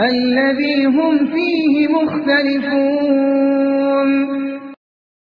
الذي هم فيه مختلفون.